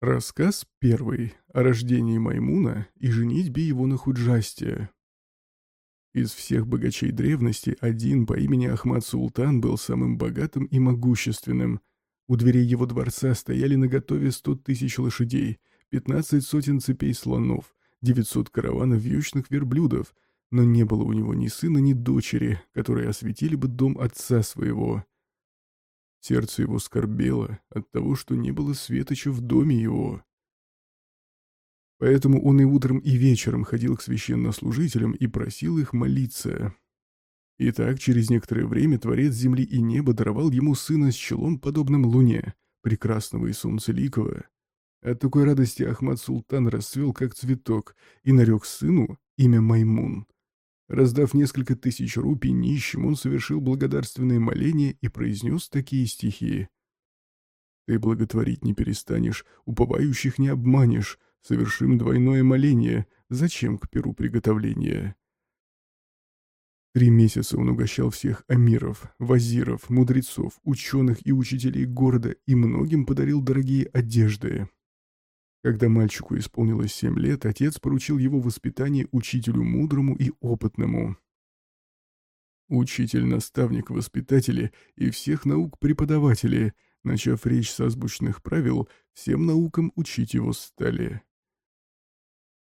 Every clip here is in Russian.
Рассказ первый о рождении Маймуна и женитьбе его на Худжасте. Из всех богачей древности один по имени Ахмад Султан был самым богатым и могущественным. У дверей его дворца стояли наготове сто тысяч лошадей, пятнадцать сотен цепей слонов, девятьсот караванов вьючных верблюдов, но не было у него ни сына, ни дочери, которые осветили бы дом отца своего. Сердце его скорбело от того, что не было светоча в доме его. Поэтому он и утром, и вечером ходил к священнослужителям и просил их молиться. Итак, через некоторое время Творец земли и неба даровал ему сына с челом, подобным луне, прекрасного и солнцеликого. От такой радости Ахмад Султан расцвел, как цветок, и нарек сыну имя Маймун. Раздав несколько тысяч рупий нищим, он совершил благодарственные моления и произнес такие стихи. «Ты благотворить не перестанешь, уповающих не обманешь, совершим двойное моление, зачем к перу приготовления?» Три месяца он угощал всех амиров, вазиров, мудрецов, ученых и учителей города и многим подарил дорогие одежды. Когда мальчику исполнилось семь лет, отец поручил его воспитание учителю мудрому и опытному. Учитель, наставник, воспитатели и всех наук преподаватели, начав речь с азбучных правил, всем наукам учить его стали.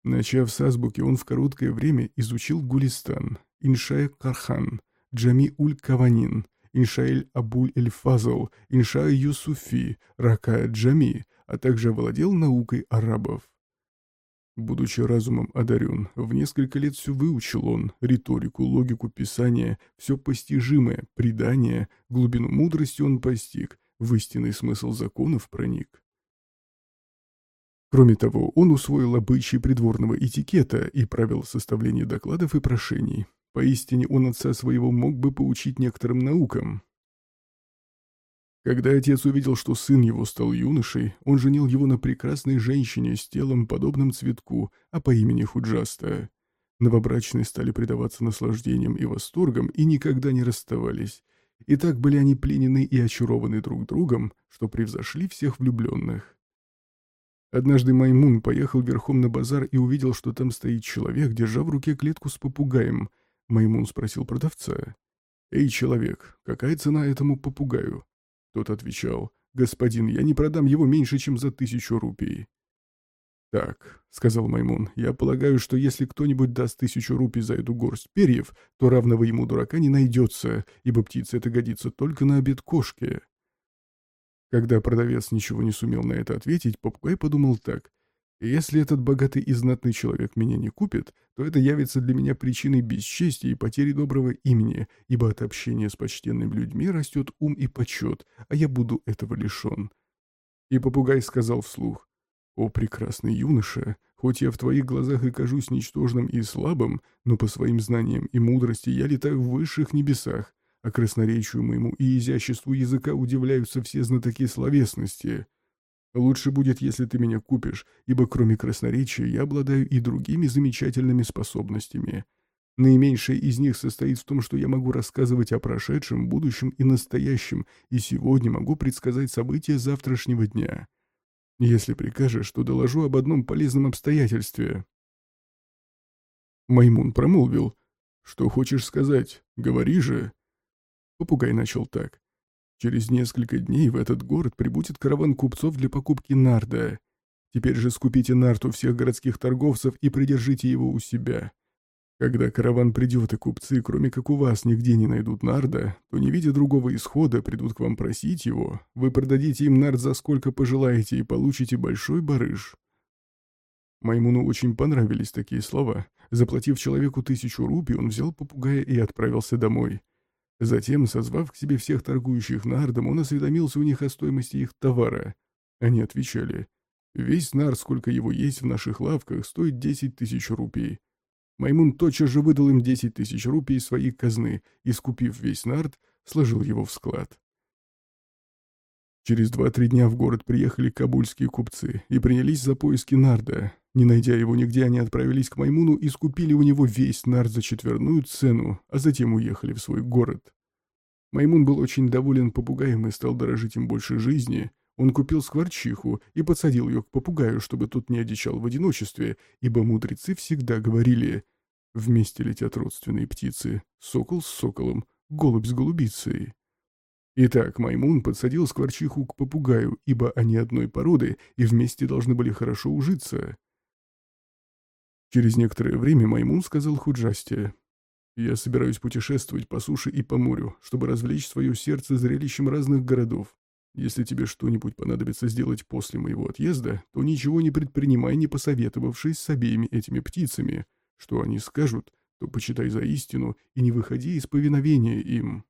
Начав с азбуки, он в короткое время изучил Гулистан, Иншая Кархан, Джами Уль Каванин, Иншаэль Абуль Эль Фазл, Иншая Юсуфи, Рака Джами, а также овладел наукой арабов. Будучи разумом одарен, в несколько лет все выучил он, риторику, логику писания, все постижимое, предание, глубину мудрости он постиг, в истинный смысл законов проник. Кроме того, он усвоил обычаи придворного этикета и правил составления докладов и прошений. Поистине он отца своего мог бы поучить некоторым наукам, когда отец увидел, что сын его стал юношей, он женил его на прекрасной женщине с телом, подобным цветку, а по имени Худжаста. Новобрачные стали предаваться наслаждениям и восторгам и никогда не расставались. И так были они пленены и очарованы друг другом, что превзошли всех влюбленных. Однажды Маймун поехал верхом на базар и увидел, что там стоит человек, держа в руке клетку с попугаем. Маймун спросил продавца. «Эй, человек, какая цена этому попугаю?» Тот отвечал, «Господин, я не продам его меньше, чем за тысячу рупий». «Так», — сказал Маймун, — «я полагаю, что если кто-нибудь даст тысячу рупий за эту горсть перьев, то равного ему дурака не найдется, ибо птица это годится только на обед кошки». Когда продавец ничего не сумел на это ответить, попугай подумал так. Если этот богатый и знатный человек меня не купит, то это явится для меня причиной бесчестия и потери доброго имени, ибо от общения с почтенными людьми растет ум и почет, а я буду этого лишен. И попугай сказал вслух, «О, прекрасный юноша, хоть я в твоих глазах и кажусь ничтожным и слабым, но по своим знаниям и мудрости я летаю в высших небесах, а красноречию моему и изяществу языка удивляются все знатоки словесности». Лучше будет, если ты меня купишь, ибо кроме красноречия я обладаю и другими замечательными способностями. Наименьшая из них состоит в том, что я могу рассказывать о прошедшем, будущем и настоящем, и сегодня могу предсказать события завтрашнего дня. Если прикажешь, то доложу об одном полезном обстоятельстве. Маймун промолвил. «Что хочешь сказать? Говори же». Попугай начал так. Через несколько дней в этот город прибудет караван купцов для покупки нарда. Теперь же скупите нарту всех городских торговцев и придержите его у себя. Когда караван придет, и купцы, кроме как у вас, нигде не найдут нарда, то, не видя другого исхода, придут к вам просить его. Вы продадите им нард за сколько пожелаете и получите большой барыш. Маймуну очень понравились такие слова. Заплатив человеку тысячу рупий, он взял попугая и отправился домой. Затем, созвав к себе всех торгующих нардом, он осведомился у них о стоимости их товара. Они отвечали, «Весь нард, сколько его есть в наших лавках, стоит 10 тысяч рупий». Маймун тотчас же выдал им 10 тысяч рупий из своей казны и, скупив весь нард, сложил его в склад. Через два-три дня в город приехали кабульские купцы и принялись за поиски нарда. Не найдя его нигде, они отправились к Маймуну и скупили у него весь нард за четверную цену, а затем уехали в свой город. Маймун был очень доволен попугаем и стал дорожить им больше жизни. Он купил скворчиху и подсадил ее к попугаю, чтобы тот не одичал в одиночестве, ибо мудрецы всегда говорили «Вместе летят родственные птицы, сокол с соколом, голубь с голубицей». Итак, Маймун подсадил скворчиху к попугаю, ибо они одной породы и вместе должны были хорошо ужиться. Через некоторое время Маймун сказал Худжасте, «Я собираюсь путешествовать по суше и по морю, чтобы развлечь свое сердце зрелищем разных городов. Если тебе что-нибудь понадобится сделать после моего отъезда, то ничего не предпринимай, не посоветовавшись с обеими этими птицами. Что они скажут, то почитай за истину и не выходи из повиновения им».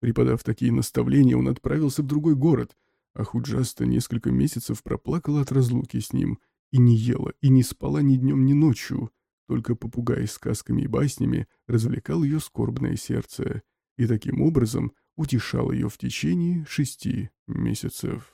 Преподав такие наставления, он отправился в другой город, а Худжаста несколько месяцев проплакала от разлуки с ним и не ела, и не спала ни днем, ни ночью. Только попугай сказками и баснями развлекал ее скорбное сердце и таким образом утешал ее в течение шести месяцев.